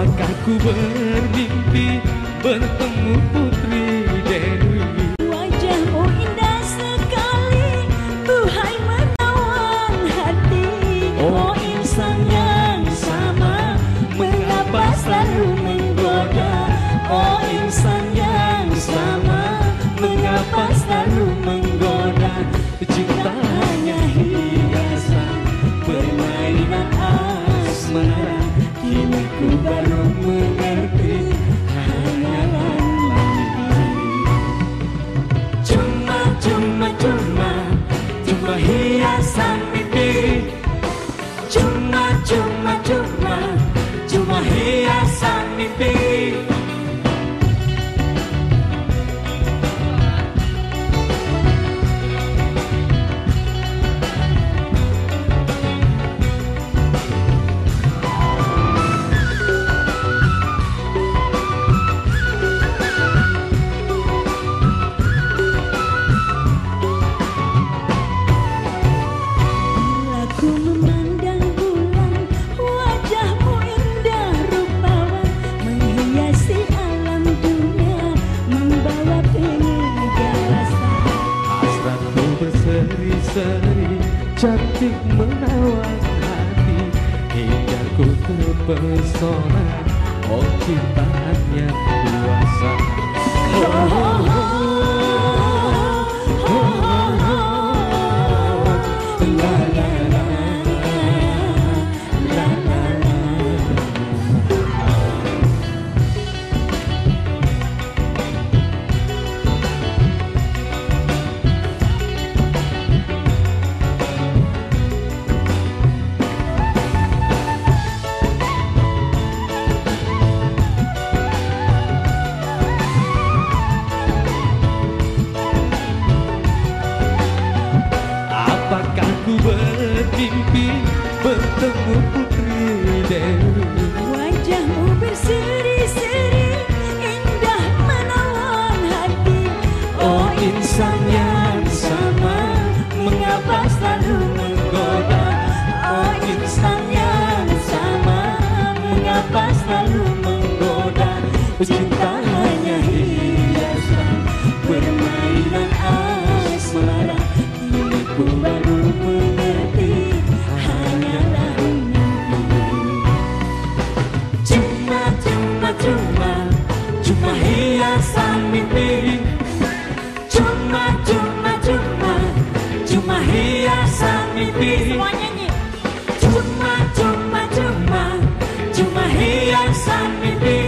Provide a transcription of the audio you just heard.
Aku bermimpi bertemu putri Dewi? Wajahmu indah sekali Tuhai menawan hati. Oh ku baru mengerti Cantik menawan hati Hingga ku terpesona. Oh cintanya kuasa Bertemu putri Dewi. Wajahmu berseri-seri Indah menawan hati. Oh insan yang sama Mengapa selalu menggoda? Oh insan yang sama Mengapa selalu menggoda? Cinta hanya hiasan Permainan asmara. Kini ku baru mimpi Semua nyanyi Cuma, cuma, cuma. Cuma hiasan mimpi